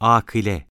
akile.